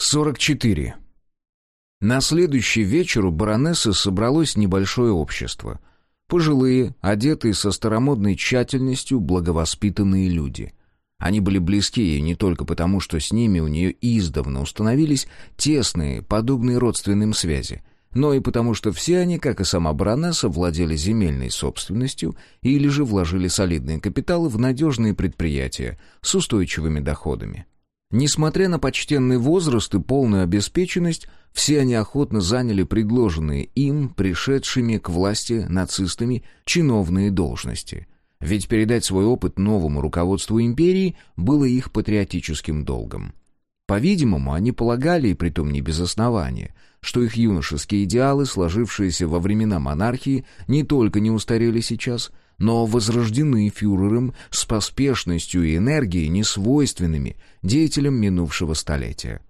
44. На следующий вечер у баронессы собралось небольшое общество. Пожилые, одетые со старомодной тщательностью, благовоспитанные люди. Они были близки ей не только потому, что с ними у нее издавна установились тесные, подобные родственным связи, но и потому, что все они, как и сама баронесса, владели земельной собственностью или же вложили солидные капиталы в надежные предприятия с устойчивыми доходами. Несмотря на почтенный возраст и полную обеспеченность, все они охотно заняли предложенные им, пришедшими к власти нацистами, чиновные должности. Ведь передать свой опыт новому руководству империи было их патриотическим долгом. По-видимому, они полагали, и притом не без основания, что их юношеские идеалы, сложившиеся во времена монархии, не только не устарели сейчас – но возрождены фюрером с поспешностью и энергией, несвойственными деятелям минувшего столетия.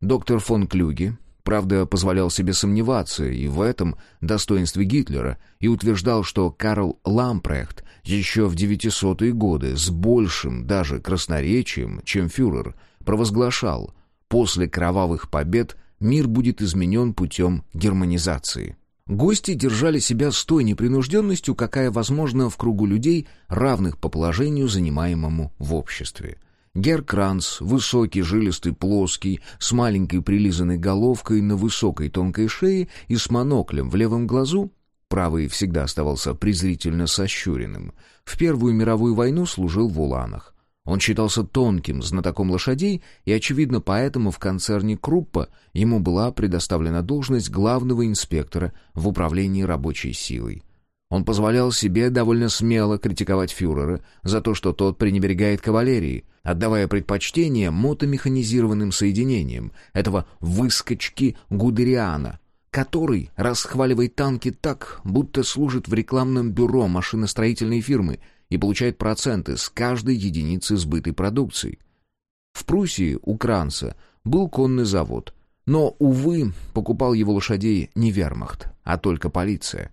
Доктор фон Клюге, правда, позволял себе сомневаться и в этом достоинстве Гитлера и утверждал, что Карл Лампрехт еще в 900-е годы с большим даже красноречием, чем фюрер, провозглашал «после кровавых побед мир будет изменен путем германизации». Гости держали себя с той непринужденностью, какая возможна в кругу людей, равных по положению, занимаемому в обществе. Гер Кранц, высокий, жилистый, плоский, с маленькой прилизанной головкой на высокой тонкой шее и с моноклем в левом глазу, правый всегда оставался презрительно сощуренным, в Первую мировую войну служил в Уланах. Он считался тонким знатоком лошадей, и, очевидно, поэтому в концерне Круппа ему была предоставлена должность главного инспектора в управлении рабочей силой. Он позволял себе довольно смело критиковать фюрера за то, что тот пренебрегает кавалерией, отдавая предпочтение мотомеханизированным соединениям этого выскочки Гудериана, который расхваливает танки так, будто служит в рекламном бюро машиностроительной фирмы — и получает проценты с каждой единицы сбытой продукции. В Пруссии у Кранца был конный завод, но, увы, покупал его лошадей не вермахт, а только полиция.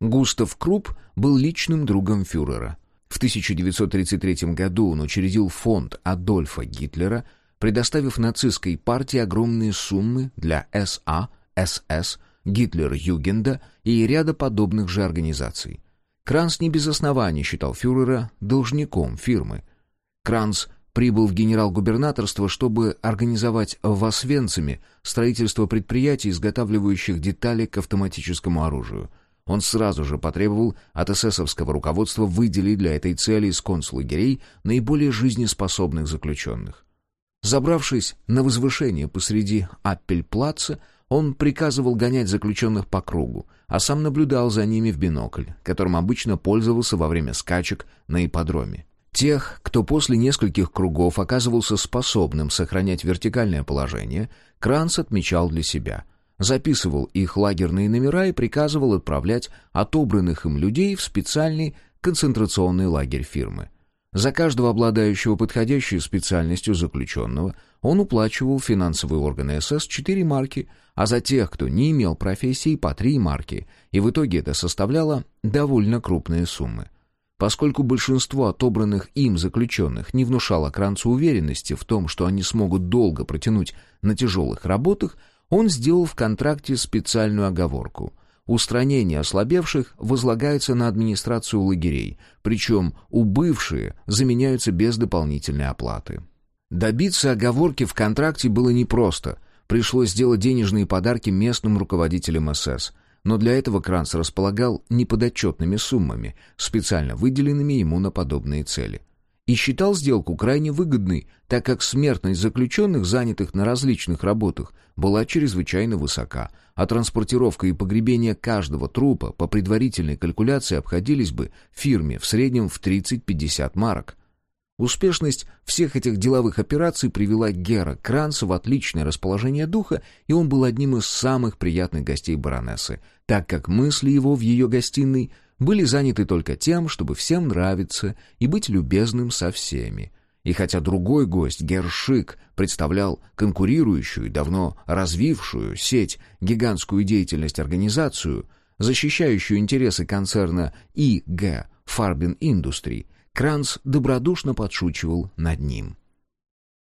Густав Круп был личным другом фюрера. В 1933 году он учредил фонд Адольфа Гитлера, предоставив нацистской партии огромные суммы для СА, СС, Гитлер-Югенда и ряда подобных же организаций. Кранц не без оснований считал фюрера должником фирмы. Кранц прибыл в генерал-губернаторство, чтобы организовать в Освенциме строительство предприятий, изготавливающих детали к автоматическому оружию. Он сразу же потребовал от эсэсовского руководства выделить для этой цели из концлагерей наиболее жизнеспособных заключенных. Забравшись на возвышение посреди Аппельплаца, он приказывал гонять заключенных по кругу, а сам наблюдал за ними в бинокль, которым обычно пользовался во время скачек на ипподроме. Тех, кто после нескольких кругов оказывался способным сохранять вертикальное положение, Кранц отмечал для себя. Записывал их лагерные номера и приказывал отправлять отобранных им людей в специальный концентрационный лагерь фирмы. За каждого обладающего подходящей специальностью заключенного он уплачивал финансовые органы СС 4 марки, а за тех, кто не имел профессии, по 3 марки, и в итоге это составляло довольно крупные суммы. Поскольку большинство отобранных им заключенных не внушало Кранцу уверенности в том, что они смогут долго протянуть на тяжелых работах, он сделал в контракте специальную оговорку — Устранение ослабевших возлагается на администрацию лагерей, причем убывшие заменяются без дополнительной оплаты. Добиться оговорки в контракте было непросто. Пришлось сделать денежные подарки местным руководителям СС. Но для этого Кранц располагал неподотчетными суммами, специально выделенными ему на подобные цели и считал сделку крайне выгодной, так как смертность заключенных, занятых на различных работах, была чрезвычайно высока, а транспортировка и погребение каждого трупа по предварительной калькуляции обходились бы фирме в среднем в 30-50 марок. Успешность всех этих деловых операций привела Гера Кранца в отличное расположение духа, и он был одним из самых приятных гостей баронессы, так как мысли его в ее гостиной – были заняты только тем, чтобы всем нравиться и быть любезным со всеми. И хотя другой гость, Гершик, представлял конкурирующую давно развившую сеть гигантскую деятельность организацию, защищающую интересы концерна ИГ Фарбин Индустри, Кранц добродушно подшучивал над ним.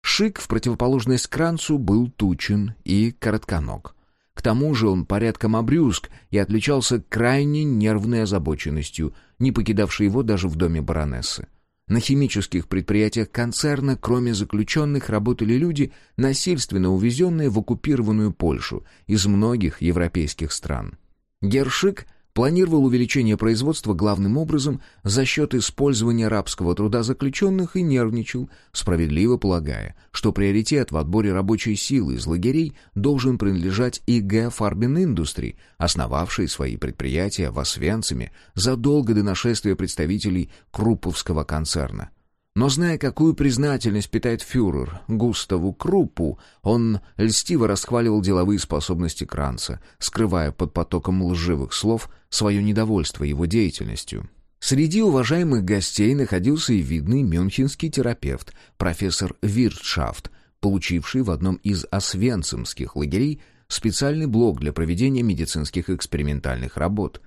Шик, в противоположность Кранцу, был тучен и коротконог. К тому же он порядком обрюзг и отличался крайне нервной озабоченностью, не покидавшей его даже в доме баронессы. На химических предприятиях концерна, кроме заключенных, работали люди, насильственно увезенные в оккупированную Польшу из многих европейских стран. Гершик планировал увеличение производства главным образом за счет использования рабского труда заключенных и нервничал, справедливо полагая, что приоритет в отборе рабочей силы из лагерей должен принадлежать ИГ Фарбин Индустри, основавшей свои предприятия в Освенциме задолго до нашествия представителей Крупповского концерна. Но зная, какую признательность питает фюрер Густаву Круппу, он льстиво расхваливал деловые способности Кранца, скрывая под потоком лживых слов свое недовольство его деятельностью. Среди уважаемых гостей находился и видный мюнхенский терапевт, профессор Виртшафт, получивший в одном из освенцимских лагерей специальный блок для проведения медицинских экспериментальных работ.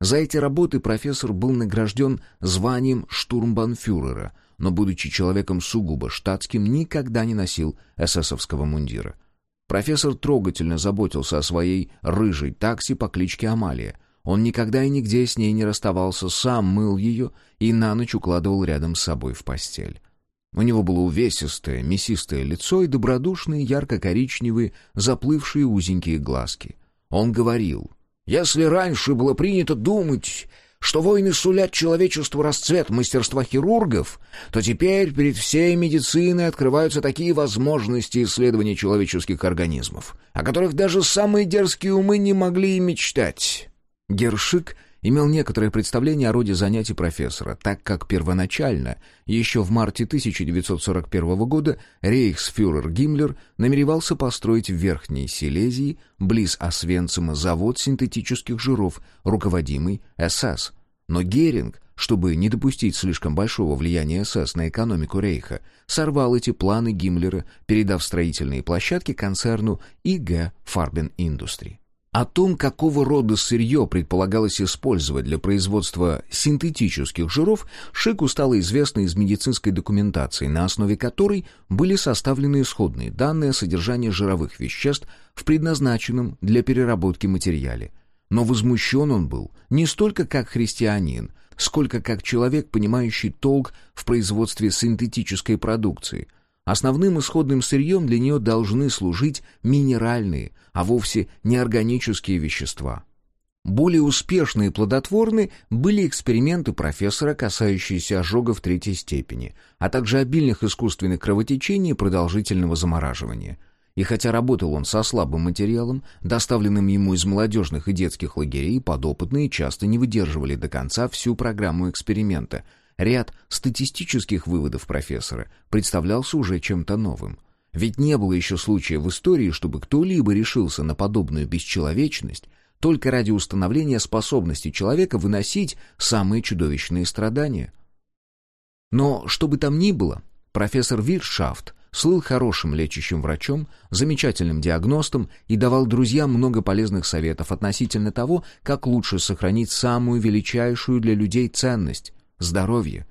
За эти работы профессор был награжден званием штурмбанфюрера – но, будучи человеком сугубо штатским, никогда не носил эсэсовского мундира. Профессор трогательно заботился о своей рыжей такси по кличке Амалия. Он никогда и нигде с ней не расставался, сам мыл ее и на ночь укладывал рядом с собой в постель. У него было увесистое, мясистое лицо и добродушные, ярко-коричневые, заплывшие узенькие глазки. Он говорил, «Если раньше было принято думать что войны сулят человечеству расцвет мастерства хирургов, то теперь перед всей медициной открываются такие возможности исследования человеческих организмов, о которых даже самые дерзкие умы не могли и мечтать. Гершик имел некоторое представление о роде занятий профессора, так как первоначально, еще в марте 1941 года, рейхсфюрер Гиммлер намеревался построить в Верхней Силезии, близ Освенцима, завод синтетических жиров, руководимый СС. Но Геринг, чтобы не допустить слишком большого влияния СС на экономику Рейха, сорвал эти планы Гиммлера, передав строительные площадки концерну ИГ Фарбен Индустри. О том, какого рода сырье предполагалось использовать для производства синтетических жиров, Шику стало известно из медицинской документации, на основе которой были составлены исходные данные о содержании жировых веществ в предназначенном для переработки материале. Но возмущен он был не столько как христианин, сколько как человек, понимающий толк в производстве синтетической продукции – Основным исходным сырьем для нее должны служить минеральные, а вовсе не органические вещества. Более успешные и плодотворны были эксперименты профессора, касающиеся ожогов третьей степени, а также обильных искусственных кровотечений и продолжительного замораживания. И хотя работал он со слабым материалом, доставленным ему из молодежных и детских лагерей, подопытные часто не выдерживали до конца всю программу эксперимента – Ряд статистических выводов профессора представлялся уже чем-то новым. Ведь не было еще случая в истории, чтобы кто-либо решился на подобную бесчеловечность только ради установления способности человека выносить самые чудовищные страдания. Но, что бы там ни было, профессор Виршафт слыл хорошим лечащим врачом, замечательным диагностом и давал друзьям много полезных советов относительно того, как лучше сохранить самую величайшую для людей ценность здоровье.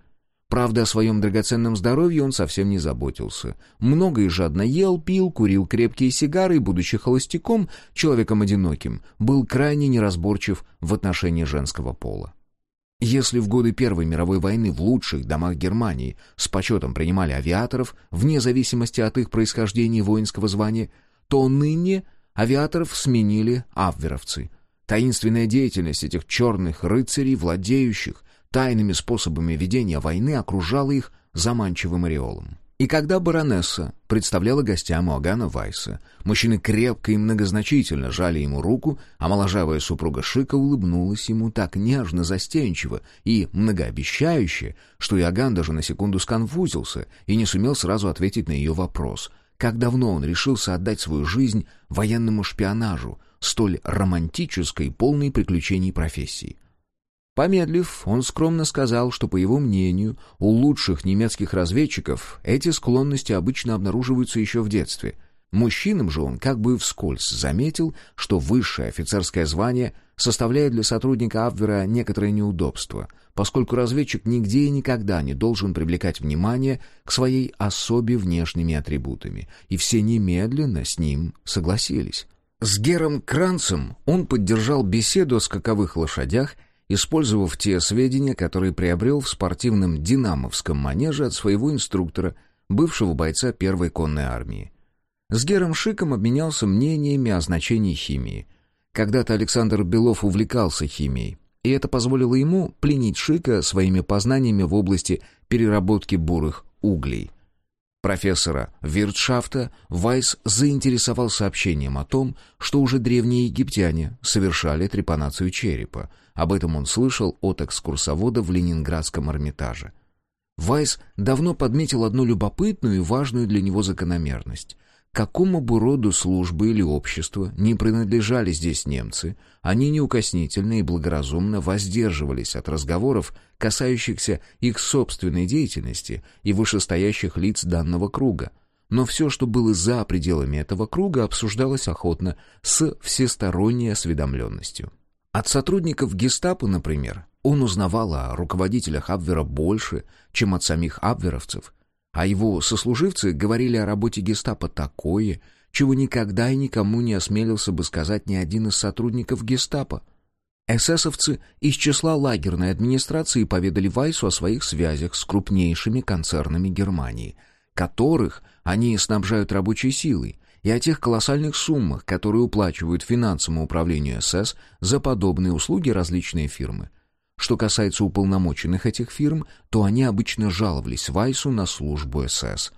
Правда, о своем драгоценном здоровье он совсем не заботился. Много и жадно ел, пил, курил крепкие сигары и, будучи холостяком, человеком одиноким, был крайне неразборчив в отношении женского пола. Если в годы Первой мировой войны в лучших домах Германии с почетом принимали авиаторов, вне зависимости от их происхождения и воинского звания, то ныне авиаторов сменили абверовцы. Таинственная деятельность этих черных рыцарей, владеющих тайными способами ведения войны окружала их заманчивым ореолом. И когда баронесса представляла гостям Иоганна Вайса, мужчины крепко и многозначительно жали ему руку, а моложавая супруга Шика улыбнулась ему так нежно, застенчиво и многообещающе, что Иоганн даже на секунду сконфузился и не сумел сразу ответить на ее вопрос, как давно он решился отдать свою жизнь военному шпионажу, столь романтической, полной приключений профессии. Помедлив, он скромно сказал, что, по его мнению, у лучших немецких разведчиков эти склонности обычно обнаруживаются еще в детстве. Мужчинам же он как бы вскользь заметил, что высшее офицерское звание составляет для сотрудника Абвера некоторое неудобство, поскольку разведчик нигде и никогда не должен привлекать внимание к своей особе внешними атрибутами, и все немедленно с ним согласились. С Гером Кранцем он поддержал беседу о скаковых лошадях, использовав те сведения, которые приобрел в спортивном динамовском манеже от своего инструктора, бывшего бойца первой конной армии. С Гером Шиком обменялся мнениями о значении химии. Когда-то Александр Белов увлекался химией, и это позволило ему пленить Шика своими познаниями в области переработки бурых углей. Профессора Виртшафта Вайс заинтересовал сообщением о том, что уже древние египтяне совершали трепанацию черепа. Об этом он слышал от экскурсовода в Ленинградском Эрмитаже. Вайс давно подметил одну любопытную и важную для него закономерность какому бы роду службы или общества не принадлежали здесь немцы, они неукоснительно и благоразумно воздерживались от разговоров, касающихся их собственной деятельности и вышестоящих лиц данного круга. Но все, что было за пределами этого круга, обсуждалось охотно, с всесторонней осведомленностью. От сотрудников гестапо, например, он узнавал о руководителях Абвера больше, чем от самих абверовцев – а его сослуживцы говорили о работе гестапо такое, чего никогда и никому не осмелился бы сказать ни один из сотрудников гестапо. Эсэсовцы из числа лагерной администрации поведали Вайсу о своих связях с крупнейшими концернами Германии, которых они снабжают рабочей силой, и о тех колоссальных суммах, которые уплачивают финансовому управлению СС за подобные услуги различные фирмы – что касается уполномоченных этих фирм, то они обычно жаловались Вайсу на службу СС.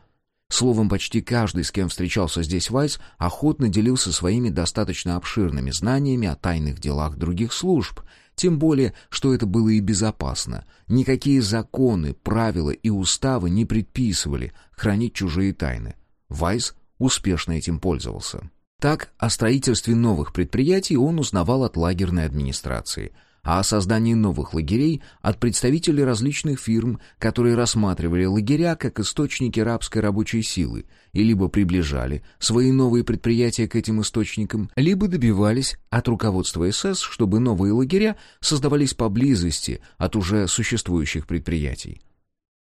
Словом, почти каждый, с кем встречался здесь Вайс, охотно делился своими достаточно обширными знаниями о тайных делах других служб, тем более, что это было и безопасно. Никакие законы, правила и уставы не предписывали хранить чужие тайны. Вайс успешно этим пользовался. Так, о строительстве новых предприятий он узнавал от лагерной администрации – а о создании новых лагерей от представителей различных фирм, которые рассматривали лагеря как источники рабской рабочей силы и либо приближали свои новые предприятия к этим источникам, либо добивались от руководства СС, чтобы новые лагеря создавались поблизости от уже существующих предприятий.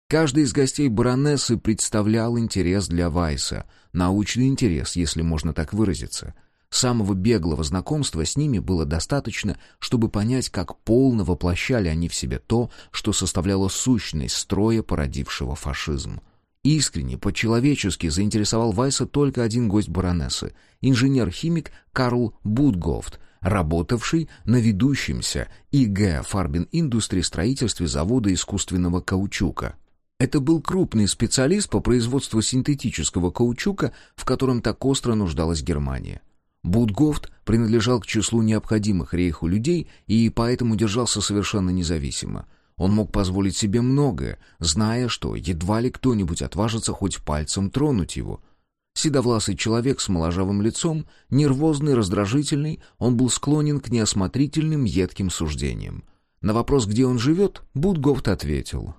Каждый из гостей баронессы представлял интерес для Вайса, научный интерес, если можно так выразиться – Самого беглого знакомства с ними было достаточно, чтобы понять, как полно воплощали они в себе то, что составляло сущность строя, породившего фашизм. Искренне, по-человечески заинтересовал Вайса только один гость баронессы — инженер-химик Карл Будгофт, работавший на ведущемся ИГ Фарбин Индустри строительстве завода искусственного каучука. Это был крупный специалист по производству синтетического каучука, в котором так остро нуждалась Германия. Будгофт принадлежал к числу необходимых рейху людей и поэтому держался совершенно независимо. Он мог позволить себе многое, зная, что едва ли кто-нибудь отважится хоть пальцем тронуть его. Седовласый человек с моложавым лицом, нервозный, раздражительный, он был склонен к неосмотрительным, едким суждениям. На вопрос, где он живет, Будгофт ответил.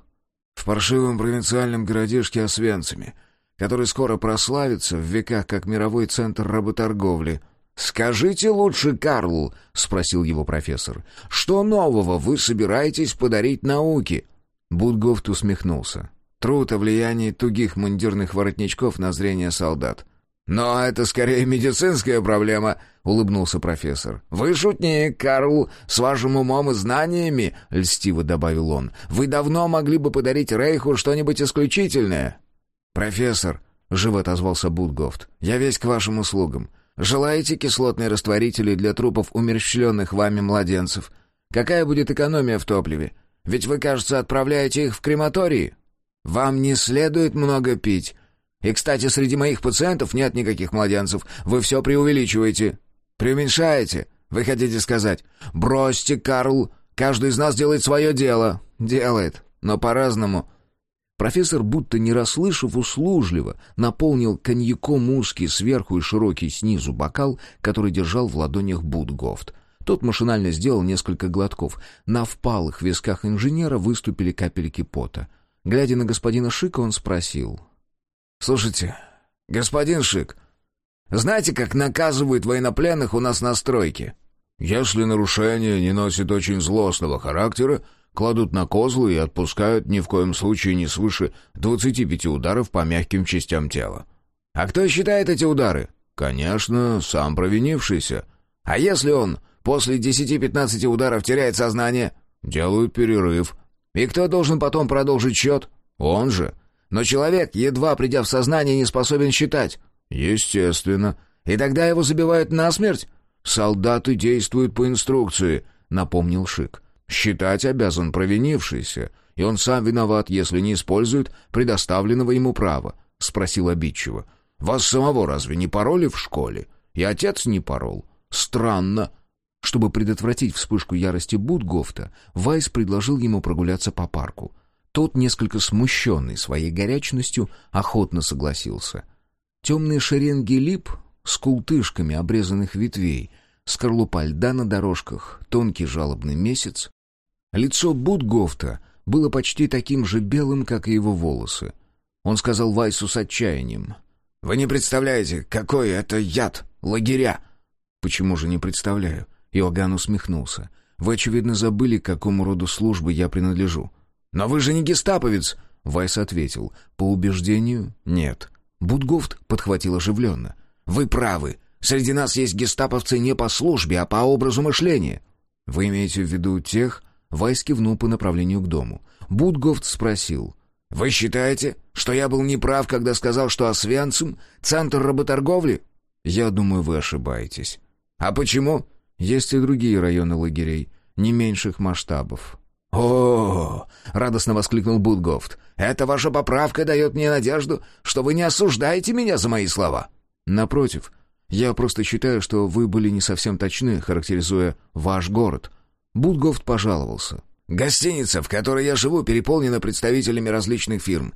«В паршивом провинциальном городишке Освенциме, который скоро прославится в веках как мировой центр работорговли». «Скажите лучше, Карл», — спросил его профессор, — «что нового вы собираетесь подарить науке?» Будгофт усмехнулся. «Труд о влиянии тугих мундирных воротничков на зрение солдат». «Но это скорее медицинская проблема», — улыбнулся профессор. «Вы шутник, Карл, с вашим умом и знаниями», — льстиво добавил он. «Вы давно могли бы подарить Рейху что-нибудь исключительное». «Профессор», — живо отозвался Будгофт, — «я весь к вашим услугам. Желаете кислотные растворители для трупов умерщвленных вами младенцев? Какая будет экономия в топливе? Ведь вы, кажется, отправляете их в крематории. Вам не следует много пить. И, кстати, среди моих пациентов нет никаких младенцев. Вы все преувеличиваете. Преуменьшаете. Вы хотите сказать? Бросьте, Карл. Каждый из нас делает свое дело. Делает, но по-разному. Профессор, будто не расслышав услужливо, наполнил коньяком узкий сверху и широкий снизу бокал, который держал в ладонях Будгофт. Тот машинально сделал несколько глотков. На впалых висках инженера выступили капельки пота. Глядя на господина Шика, он спросил. «Слушайте, господин Шик, Знаете, как наказывают военнопленных у нас на стройке?» «Если нарушение не носит очень злостного характера, кладут на козлы и отпускают ни в коем случае не свыше 25 ударов по мягким частям тела». «А кто считает эти удары?» «Конечно, сам провинившийся». «А если он после 10-15 ударов теряет сознание?» «Делают перерыв». «И кто должен потом продолжить счет?» «Он же». «Но человек, едва придя в сознание, не способен считать». «Естественно». «И тогда его забивают насмерть?» «Солдаты действуют по инструкции», — напомнил Шик. «Считать обязан провинившийся, и он сам виноват, если не использует предоставленного ему права», — спросил обидчиво. «Вас самого разве не пороли в школе? И отец не порол? Странно». Чтобы предотвратить вспышку ярости Будгофта, Вайс предложил ему прогуляться по парку. Тот, несколько смущенный своей горячностью, охотно согласился. Темные шеренги лип с култышками обрезанных ветвей, скорлупа льда на дорожках, тонкий жалобный месяц. Лицо Будгофта было почти таким же белым, как и его волосы. Он сказал Вайсу с отчаянием. «Вы не представляете, какой это яд, лагеря!» «Почему же не представляю?» Иоганн усмехнулся. «Вы, очевидно, забыли, к какому роду службы я принадлежу». «Но вы же не гестаповец!» Вайс ответил. «По убеждению, нет». Будгофт подхватил оживленно. «Вы правы. Среди нас есть гестаповцы не по службе, а по образу мышления». «Вы имеете в виду тех?» Вайс кивнул по направлению к дому. Будгофт спросил. «Вы считаете, что я был неправ, когда сказал, что Освенцим — центр работорговли?» «Я думаю, вы ошибаетесь». «А почему?» «Есть и другие районы лагерей, не меньших масштабов». «О, — радостно воскликнул Будгофт, — эта ваша поправка дает мне надежду, что вы не осуждаете меня за мои слова». «Напротив, я просто считаю, что вы были не совсем точны, характеризуя ваш город». Будгофт пожаловался. «Гостиница, в которой я живу, переполнена представителями различных фирм,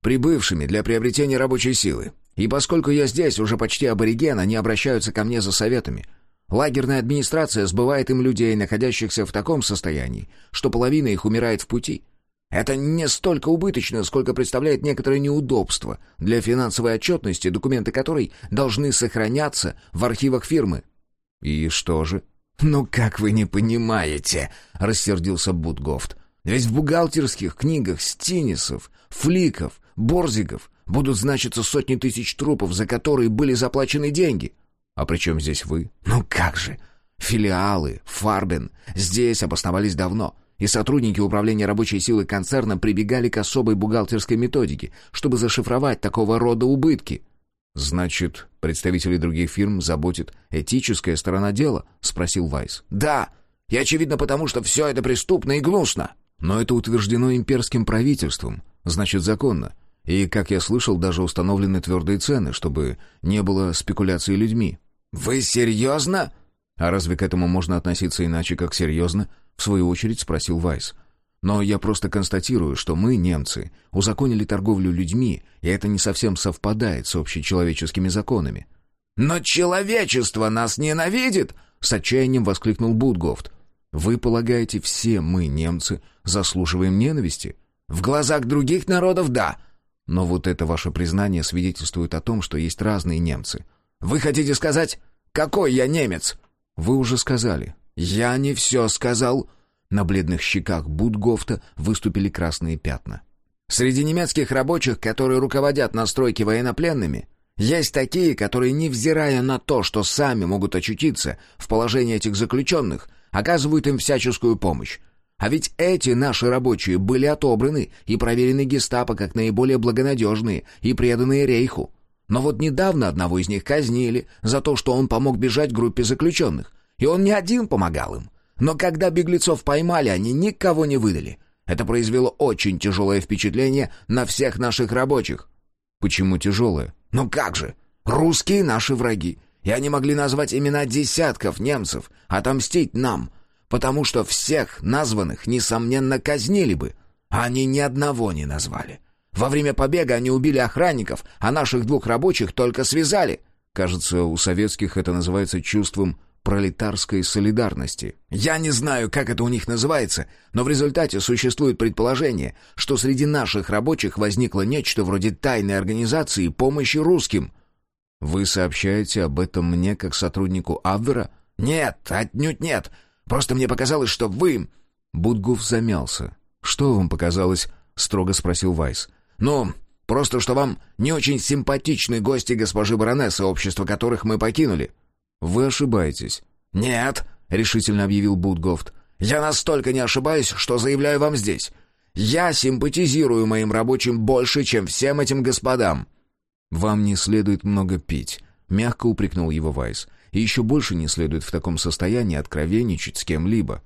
прибывшими для приобретения рабочей силы. И поскольку я здесь уже почти абориген, они обращаются ко мне за советами». Лагерная администрация сбывает им людей, находящихся в таком состоянии, что половина их умирает в пути. Это не столько убыточно, сколько представляет некоторое неудобство для финансовой отчетности, документы которой должны сохраняться в архивах фирмы. «И что же?» «Ну как вы не понимаете?» — рассердился Будгофт. «Ведь в бухгалтерских книгах Стинисов, Фликов, Борзигов будут значиться сотни тысяч трупов, за которые были заплачены деньги». «А при чем здесь вы?» «Ну как же! Филиалы, Фарбен, здесь обосновались давно, и сотрудники управления рабочей силы концерна прибегали к особой бухгалтерской методике, чтобы зашифровать такого рода убытки». «Значит, представители других фирм заботит этическая сторона дела?» — спросил Вайс. «Да, и очевидно потому, что все это преступно и гнусно». «Но это утверждено имперским правительством, значит, законно. И, как я слышал, даже установлены твердые цены, чтобы не было спекуляции людьми». «Вы серьезно?» «А разве к этому можно относиться иначе, как серьезно?» — в свою очередь спросил Вайс. «Но я просто констатирую, что мы, немцы, узаконили торговлю людьми, и это не совсем совпадает с общечеловеческими законами». «Но человечество нас ненавидит!» — с отчаянием воскликнул Будгофт. «Вы полагаете, все мы, немцы, заслуживаем ненависти?» «В глазах других народов — да!» Но вот это ваше признание свидетельствует о том, что есть разные немцы. Вы хотите сказать, какой я немец? Вы уже сказали. Я не все сказал. На бледных щеках Будгофта выступили красные пятна. Среди немецких рабочих, которые руководят на стройке военнопленными, есть такие, которые, невзирая на то, что сами могут очутиться в положении этих заключенных, оказывают им всяческую помощь. А ведь эти наши рабочие были отобраны и проверены гестапо как наиболее благонадежные и преданные рейху. Но вот недавно одного из них казнили за то, что он помог бежать группе заключенных. И он не один помогал им. Но когда беглецов поймали, они никого не выдали. Это произвело очень тяжелое впечатление на всех наших рабочих. Почему тяжелое? Ну как же? Русские наши враги. И они могли назвать имена десятков немцев, отомстить нам. Потому что всех названных, несомненно, казнили бы. А они ни одного не назвали. Во время побега они убили охранников, а наших двух рабочих только связали. Кажется, у советских это называется чувством пролетарской солидарности. Я не знаю, как это у них называется, но в результате существует предположение, что среди наших рабочих возникло нечто вроде тайной организации помощи русским. «Вы сообщаете об этом мне как сотруднику Абвера?» «Нет, отнюдь нет. Просто мне показалось, что вы...» Будгов замялся. «Что вам показалось?» — строго спросил Вайс. «Ну, просто что вам не очень симпатичны гости госпожи баронессы, общество которых мы покинули». «Вы ошибаетесь». «Нет», — решительно объявил Будгофт. «Я настолько не ошибаюсь, что заявляю вам здесь. Я симпатизирую моим рабочим больше, чем всем этим господам». «Вам не следует много пить», — мягко упрекнул его Вайс. «И еще больше не следует в таком состоянии откровенничать с кем-либо».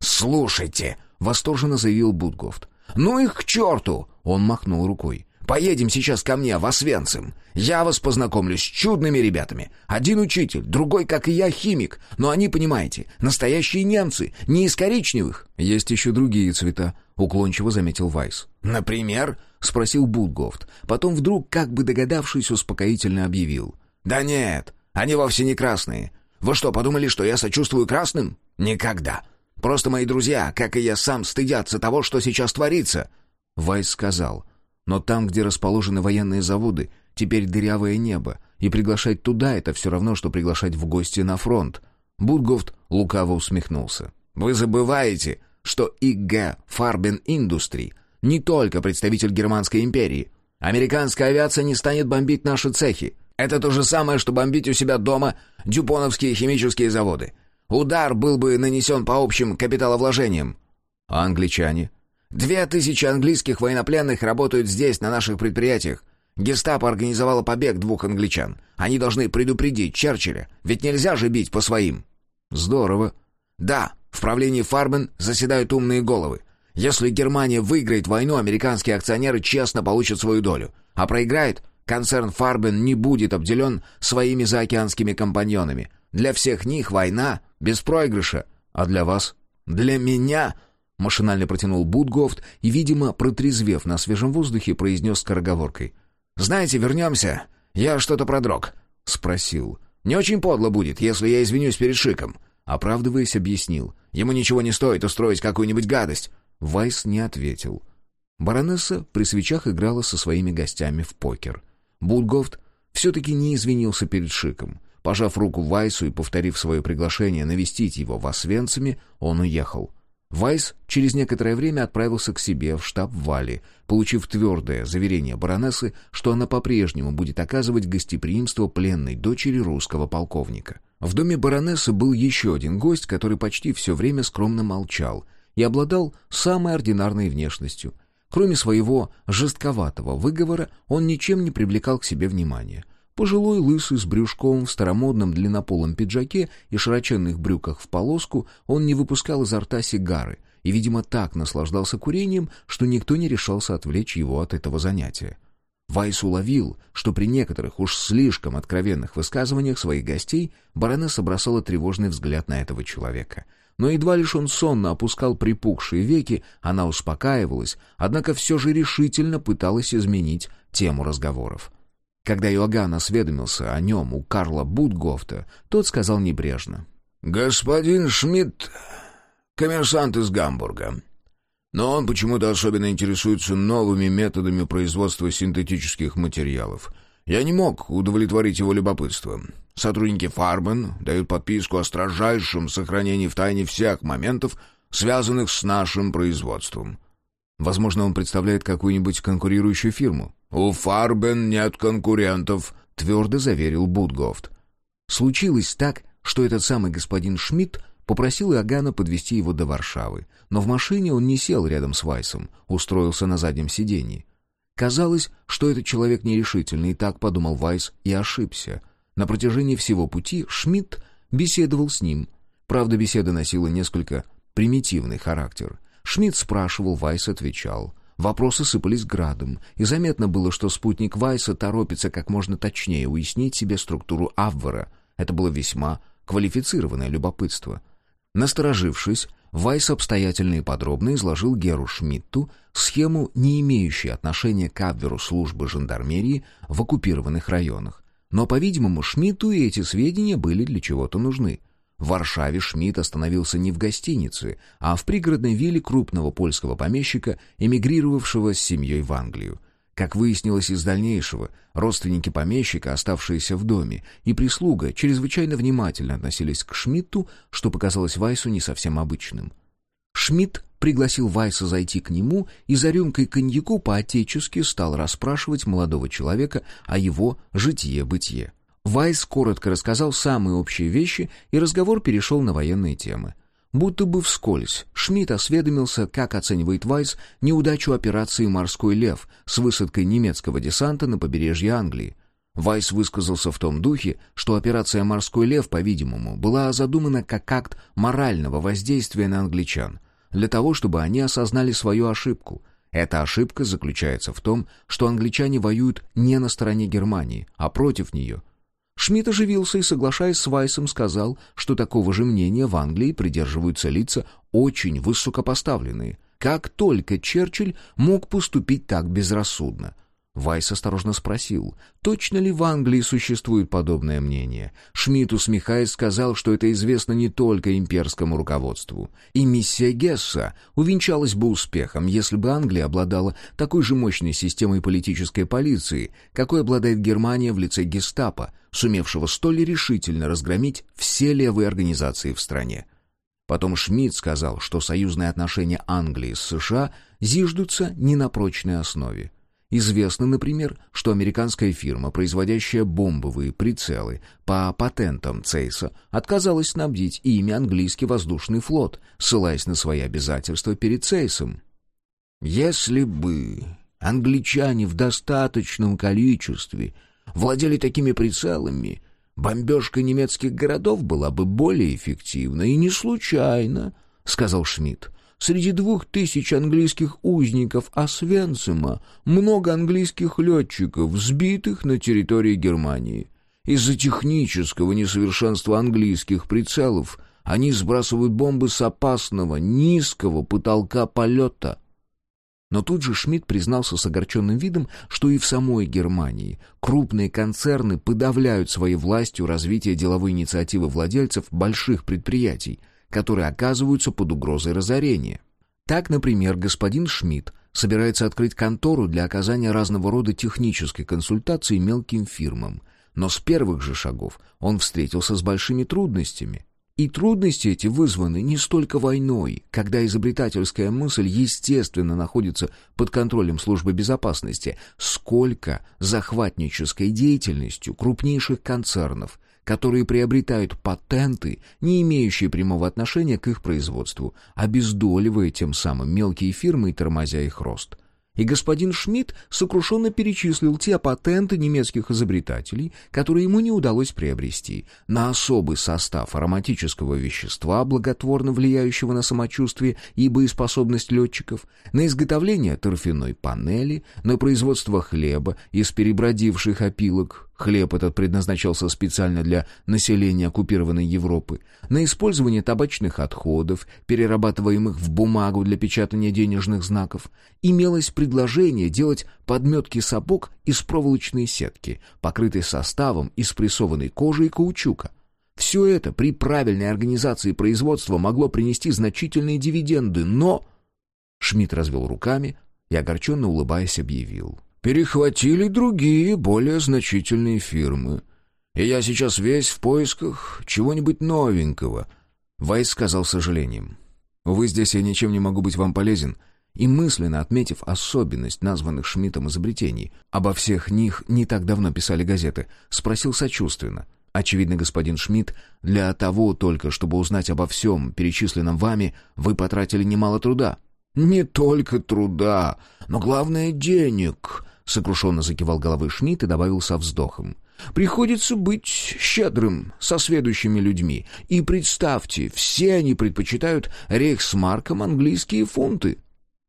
«Слушайте», — восторженно заявил Будгофт. «Ну их к черту!» — он махнул рукой. «Поедем сейчас ко мне в Освенцим. Я вас познакомлю с чудными ребятами. Один учитель, другой, как и я, химик. Но они, понимаете, настоящие немцы, не из коричневых». «Есть еще другие цвета», — уклончиво заметил Вайс. «Например?» — спросил Будгофт. Потом вдруг, как бы догадавшись, успокоительно объявил. «Да нет, они вовсе не красные. Вы что, подумали, что я сочувствую красным? Никогда. Просто мои друзья, как и я сам, стыдятся того, что сейчас творится». Вайс сказал. «Но там, где расположены военные заводы, теперь дырявое небо, и приглашать туда — это все равно, что приглашать в гости на фронт». Будгофт лукаво усмехнулся. «Вы забываете, что ИГ Фарбен Индустри не только представитель Германской империи. Американская авиация не станет бомбить наши цехи. Это то же самое, что бомбить у себя дома дюпоновские химические заводы. Удар был бы нанесен по общим капиталовложениям. А англичане? Две тысячи английских военнопленных работают здесь, на наших предприятиях. Гестапо организовало побег двух англичан. Они должны предупредить Черчилля, ведь нельзя же бить по своим. Здорово. Да, в правлении Фарбен заседают умные головы. Если Германия выиграет войну, американские акционеры честно получат свою долю. А проиграет, концерн Фарбен не будет обделен своими заокеанскими компаньонами. Для всех них война без проигрыша. А для вас? Для меня... Машинально протянул Будгофт и, видимо, протрезвев на свежем воздухе, произнес скороговоркой. «Знаете, вернемся. Я что-то продрог». Спросил. «Не очень подло будет, если я извинюсь перед Шиком». Оправдываясь, объяснил. «Ему ничего не стоит устроить какую-нибудь гадость». Вайс не ответил. Баронесса при свечах играла со своими гостями в покер. Будгофт все-таки не извинился перед Шиком. Пожав руку Вайсу и повторив свое приглашение навестить его в Освенциме, он уехал. Вайс через некоторое время отправился к себе в штаб Вали, получив твердое заверение баронессы, что она по-прежнему будет оказывать гостеприимство пленной дочери русского полковника. В доме баронессы был еще один гость, который почти все время скромно молчал и обладал самой ординарной внешностью. Кроме своего жестковатого выговора, он ничем не привлекал к себе внимания. Пожилой лысый с брюшком в старомодном длиннополом пиджаке и широченных брюках в полоску, он не выпускал изо рта сигары и, видимо, так наслаждался курением, что никто не решался отвлечь его от этого занятия. Вайс уловил, что при некоторых уж слишком откровенных высказываниях своих гостей баронесса бросала тревожный взгляд на этого человека. Но едва лишь он сонно опускал припухшие веки, она успокаивалась, однако все же решительно пыталась изменить тему разговоров. Когда Иоганн осведомился о нем у Карла Будгофта, тот сказал небрежно. «Господин Шмидт — коммерсант из Гамбурга. Но он почему-то особенно интересуется новыми методами производства синтетических материалов. Я не мог удовлетворить его любопытство. Сотрудники Фарбен дают подписку о строжайшем сохранении в тайне всех моментов, связанных с нашим производством. Возможно, он представляет какую-нибудь конкурирующую фирму. «У Фарбен нет конкурентов», — твердо заверил Будгофт. Случилось так, что этот самый господин Шмидт попросил Иоганна подвести его до Варшавы, но в машине он не сел рядом с Вайсом, устроился на заднем сиденье. Казалось, что этот человек нерешительный, и так подумал Вайс и ошибся. На протяжении всего пути Шмидт беседовал с ним. Правда, беседа носила несколько примитивный характер. Шмидт спрашивал, Вайс отвечал. Вопросы сыпались градом, и заметно было, что спутник Вайса торопится как можно точнее уяснить себе структуру Абвера. Это было весьма квалифицированное любопытство. Насторожившись, Вайс обстоятельно и подробно изложил Геру Шмидту схему, не имеющую отношения к Абверу службы жандармерии в оккупированных районах. Но, по-видимому, Шмидту и эти сведения были для чего-то нужны — в Варшаве Шмидт остановился не в гостинице, а в пригородной вилле крупного польского помещика, эмигрировавшего с семьей в Англию. Как выяснилось из дальнейшего, родственники помещика, оставшиеся в доме, и прислуга чрезвычайно внимательно относились к Шмидту, что показалось Вайсу не совсем обычным. Шмидт пригласил Вайса зайти к нему и за рюмкой коньяку по-отечески стал расспрашивать молодого человека о его житье-бытие. Вайс коротко рассказал самые общие вещи, и разговор перешел на военные темы. Будто бы вскользь Шмидт осведомился, как оценивает Вайс неудачу операции «Морской лев» с высадкой немецкого десанта на побережье Англии. Вайс высказался в том духе, что операция «Морской лев», по-видимому, была задумана как акт морального воздействия на англичан, для того, чтобы они осознали свою ошибку. Эта ошибка заключается в том, что англичане воюют не на стороне Германии, а против нее – Шмидт оживился и, соглашаясь с Вайсом, сказал, что такого же мнения в Англии придерживаются лица очень высокопоставленные. Как только Черчилль мог поступить так безрассудно? Вайс осторожно спросил, точно ли в Англии существует подобное мнение. Шмидт, усмехаясь, сказал, что это известно не только имперскому руководству. И миссия Гесса увенчалась бы успехом, если бы Англия обладала такой же мощной системой политической полиции, какой обладает Германия в лице гестапо, сумевшего столь решительно разгромить все левые организации в стране. Потом Шмидт сказал, что союзные отношения Англии с США зиждутся не на прочной основе. Известно, например, что американская фирма, производящая бомбовые прицелы по патентам Цейса, отказалась снабдить ими английский воздушный флот, ссылаясь на свои обязательства перед Цейсом. «Если бы англичане в достаточном количестве владели такими прицелами, бомбежка немецких городов была бы более эффективна и не случайно», — сказал Шмидт. Среди двух тысяч английских узников Освенцима много английских летчиков, сбитых на территории Германии. Из-за технического несовершенства английских прицелов они сбрасывают бомбы с опасного, низкого потолка полета. Но тут же Шмидт признался с огорченным видом, что и в самой Германии крупные концерны подавляют своей властью развитие деловой инициативы владельцев больших предприятий — которые оказываются под угрозой разорения. Так, например, господин Шмидт собирается открыть контору для оказания разного рода технической консультации мелким фирмам, но с первых же шагов он встретился с большими трудностями. И трудности эти вызваны не столько войной, когда изобретательская мысль естественно находится под контролем службы безопасности, сколько захватнической деятельностью крупнейших концернов, которые приобретают патенты, не имеющие прямого отношения к их производству, обездоливая тем самым мелкие фирмы и тормозя их рост. И господин Шмидт сокрушенно перечислил те патенты немецких изобретателей, которые ему не удалось приобрести, на особый состав ароматического вещества, благотворно влияющего на самочувствие и боеспособность летчиков, на изготовление торфяной панели, на производство хлеба из перебродивших опилок, Хлеб этот предназначался специально для населения оккупированной Европы, на использование табачных отходов, перерабатываемых в бумагу для печатания денежных знаков. Имелось предложение делать подметки сапог из проволочной сетки, покрытой составом из прессованной кожи и каучука. Все это при правильной организации производства могло принести значительные дивиденды, но... Шмидт развел руками и, огорченно улыбаясь, объявил перехватили другие, более значительные фирмы. И я сейчас весь в поисках чего-нибудь новенького», — Вайс сказал с сожалением. «Увы, здесь я ничем не могу быть вам полезен». И мысленно отметив особенность названных Шмидтом изобретений, обо всех них не так давно писали газеты, спросил сочувственно. «Очевидно, господин Шмидт, для того только, чтобы узнать обо всем, перечисленном вами, вы потратили немало труда». «Не только труда, но главное — денег», — сокрушенно закивал головой Шмидт и добавил со вздохом. «Приходится быть щедрым со следующими людьми. И представьте, все они предпочитают рейхсмаркам английские фунты».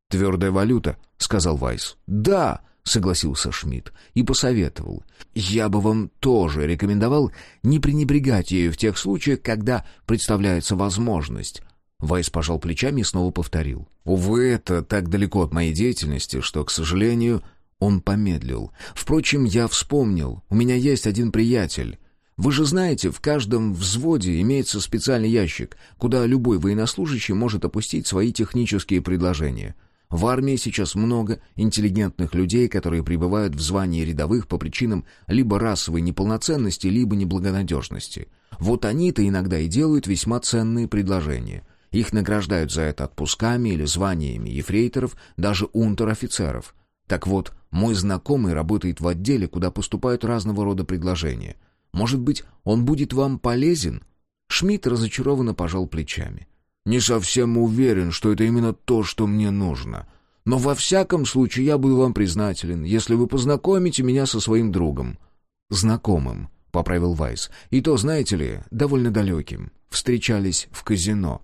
«Твердая валюта», — сказал Вайс. «Да», — согласился Шмидт и посоветовал. «Я бы вам тоже рекомендовал не пренебрегать ею в тех случаях, когда представляется возможность». Вайс пожал плечами и снова повторил. «Увы, это так далеко от моей деятельности, что, к сожалению, он помедлил. «Впрочем, я вспомнил. У меня есть один приятель. Вы же знаете, в каждом взводе имеется специальный ящик, куда любой военнослужащий может опустить свои технические предложения. В армии сейчас много интеллигентных людей, которые пребывают в звании рядовых по причинам либо расовой неполноценности, либо неблагонадежности. Вот они-то иногда и делают весьма ценные предложения. Их награждают за это отпусками или званиями ефрейторов, даже унтер-офицеров. Так вот, мой знакомый работает в отделе, куда поступают разного рода предложения. Может быть, он будет вам полезен?» Шмидт разочарованно пожал плечами. «Не совсем уверен, что это именно то, что мне нужно. Но во всяком случае я буду вам признателен, если вы познакомите меня со своим другом». «Знакомым», — поправил Вайс. «И то, знаете ли, довольно далеким. Встречались в казино».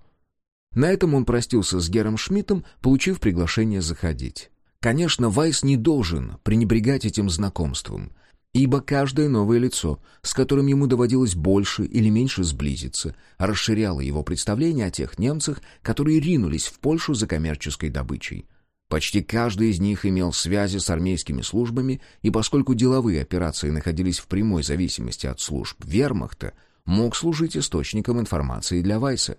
На этом он простился с Гером Шмидтом, получив приглашение заходить. Конечно, Вайс не должен пренебрегать этим знакомством, ибо каждое новое лицо, с которым ему доводилось больше или меньше сблизиться, расширяло его представление о тех немцах, которые ринулись в Польшу за коммерческой добычей. Почти каждый из них имел связи с армейскими службами, и поскольку деловые операции находились в прямой зависимости от служб вермахта, мог служить источником информации для Вайса.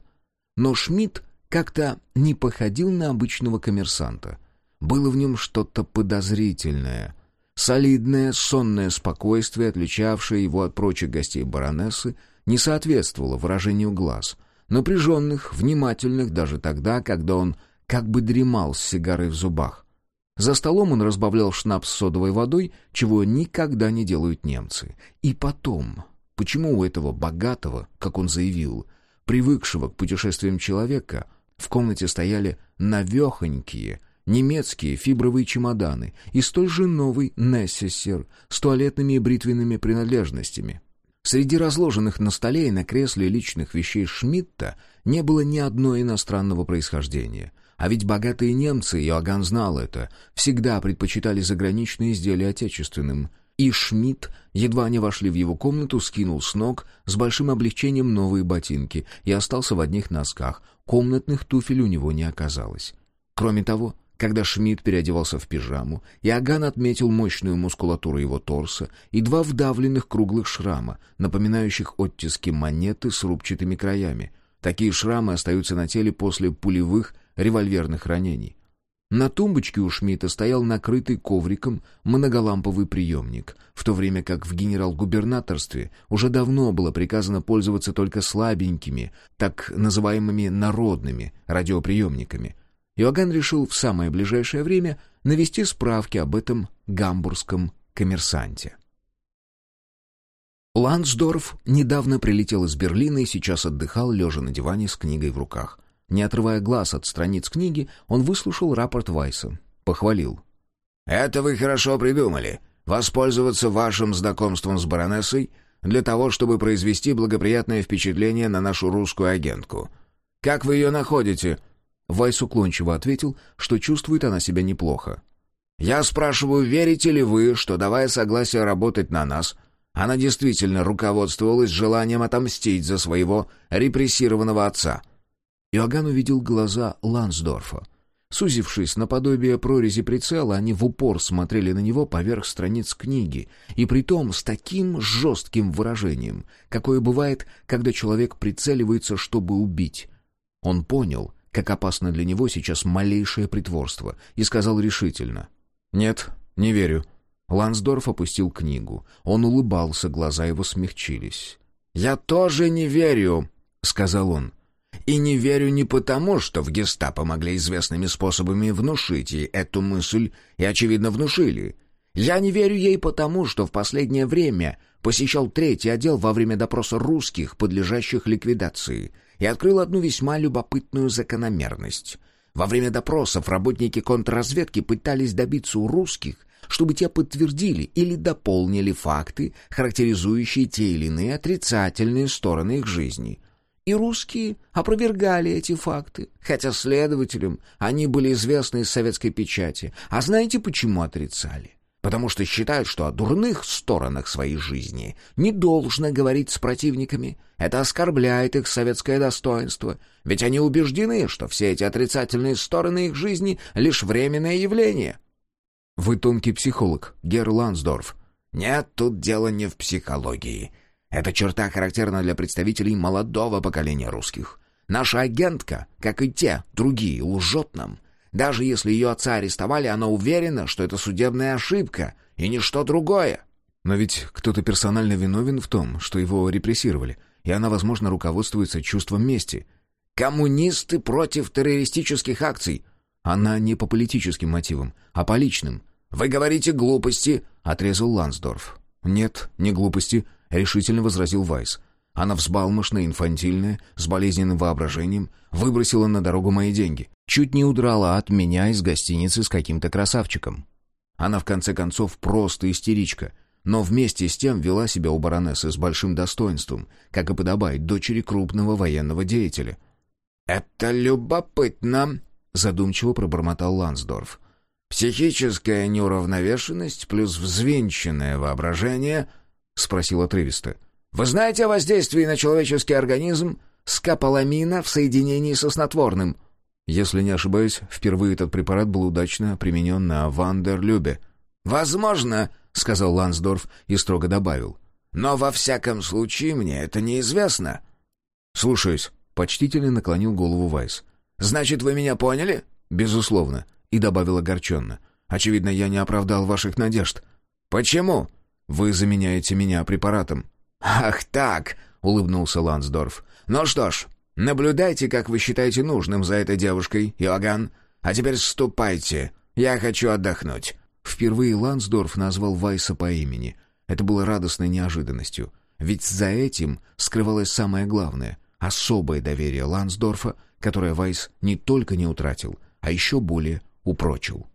Но Шмидт как-то не походил на обычного коммерсанта — было в нем что-то подозрительное. Солидное, сонное спокойствие, отличавшее его от прочих гостей баронессы, не соответствовало выражению глаз. Напряженных, внимательных даже тогда, когда он как бы дремал с сигарой в зубах. За столом он разбавлял шнапс содовой водой, чего никогда не делают немцы. И потом, почему у этого богатого, как он заявил, привыкшего к путешествиям человека, в комнате стояли навехонькие, немецкие фибровые чемоданы и столь же новый Нессесер с туалетными и бритвенными принадлежностями. Среди разложенных на столе и на кресле личных вещей Шмидта не было ни одной иностранного происхождения. А ведь богатые немцы, Иоганн знал это, всегда предпочитали заграничные изделия отечественным. И Шмидт, едва они вошли в его комнату, скинул с ног с большим облегчением новые ботинки и остался в одних носках. Комнатных туфель у него не оказалось. Кроме того, когда Шмидт переодевался в пижаму, Иоганн отметил мощную мускулатуру его торса и два вдавленных круглых шрама, напоминающих оттиски монеты с рубчатыми краями. Такие шрамы остаются на теле после пулевых револьверных ранений. На тумбочке у Шмидта стоял накрытый ковриком многоламповый приемник, в то время как в генерал-губернаторстве уже давно было приказано пользоваться только слабенькими, так называемыми народными радиоприемниками, Иоганн решил в самое ближайшее время навести справки об этом гамбургском коммерсанте. Лансдорф недавно прилетел из Берлина и сейчас отдыхал, лежа на диване с книгой в руках. Не отрывая глаз от страниц книги, он выслушал рапорт Вайса. Похвалил. «Это вы хорошо придумали. Воспользоваться вашим знакомством с баронессой для того, чтобы произвести благоприятное впечатление на нашу русскую агентку. Как вы ее находите?» Вайс уклончиво ответил, что чувствует она себя неплохо. «Я спрашиваю, верите ли вы, что, давая согласие работать на нас, она действительно руководствовалась желанием отомстить за своего репрессированного отца?» Иоганн увидел глаза Лансдорфа. Сузившись наподобие прорези прицела, они в упор смотрели на него поверх страниц книги, и притом с таким жестким выражением, какое бывает, когда человек прицеливается, чтобы убить. Он понял, как опасно для него сейчас малейшее притворство, и сказал решительно. «Нет, не верю». Лансдорф опустил книгу. Он улыбался, глаза его смягчились. «Я тоже не верю», — сказал он. «И не верю не потому, что в гестапо могли известными способами внушить ей эту мысль, и, очевидно, внушили. Я не верю ей потому, что в последнее время посещал третий отдел во время допроса русских, подлежащих ликвидации, и открыл одну весьма любопытную закономерность. Во время допросов работники контрразведки пытались добиться у русских, чтобы те подтвердили или дополнили факты, характеризующие те или иные отрицательные стороны их жизни. И русские опровергали эти факты, хотя следователям они были известны из советской печати. А знаете, почему отрицали? Потому что считают, что о дурных сторонах своей жизни не должно говорить с противниками. Это оскорбляет их советское достоинство, ведь они убеждены, что все эти отрицательные стороны их жизни — лишь временное явление. «Вы тонкий психолог, Герр Лансдорф». «Нет, тут дело не в психологии. Эта черта характерна для представителей молодого поколения русских. Наша агентка, как и те другие, лжет нам — Даже если ее отца арестовали, она уверена, что это судебная ошибка и ничто другое. Но ведь кто-то персонально виновен в том, что его репрессировали, и она, возможно, руководствуется чувством мести. Коммунисты против террористических акций. Она не по политическим мотивам, а по личным. «Вы говорите глупости», — отрезал Лансдорф. «Нет, не глупости», — решительно возразил Вайс. Она взбалмошная, инфантильная, с болезненным воображением, выбросила на дорогу мои деньги. Чуть не удрала от меня из гостиницы с каким-то красавчиком. Она, в конце концов, просто истеричка, но вместе с тем вела себя у баронессы с большим достоинством, как и подобает дочери крупного военного деятеля. «Это любопытно», — задумчиво пробормотал Лансдорф. «Психическая неуравновешенность плюс взвинченное воображение?» — спросил отрывисто. «Вы знаете о воздействии на человеческий организм скополамина в соединении со снотворным?» Если не ошибаюсь, впервые этот препарат был удачно применен на Вандерлюбе. «Возможно», — сказал Лансдорф и строго добавил. «Но во всяком случае мне это неизвестно». «Слушаюсь», — почтительно наклонил голову Вайс. «Значит, вы меня поняли?» «Безусловно», — и добавил огорченно. «Очевидно, я не оправдал ваших надежд». «Почему?» «Вы заменяете меня препаратом». «Ах так!» — улыбнулся Лансдорф. «Ну что ж, наблюдайте, как вы считаете нужным за этой девушкой, Иоганн. А теперь ступайте. Я хочу отдохнуть». Впервые Лансдорф назвал Вайса по имени. Это было радостной неожиданностью. Ведь за этим скрывалось самое главное — особое доверие Лансдорфа, которое Вайс не только не утратил, а еще более упрочил.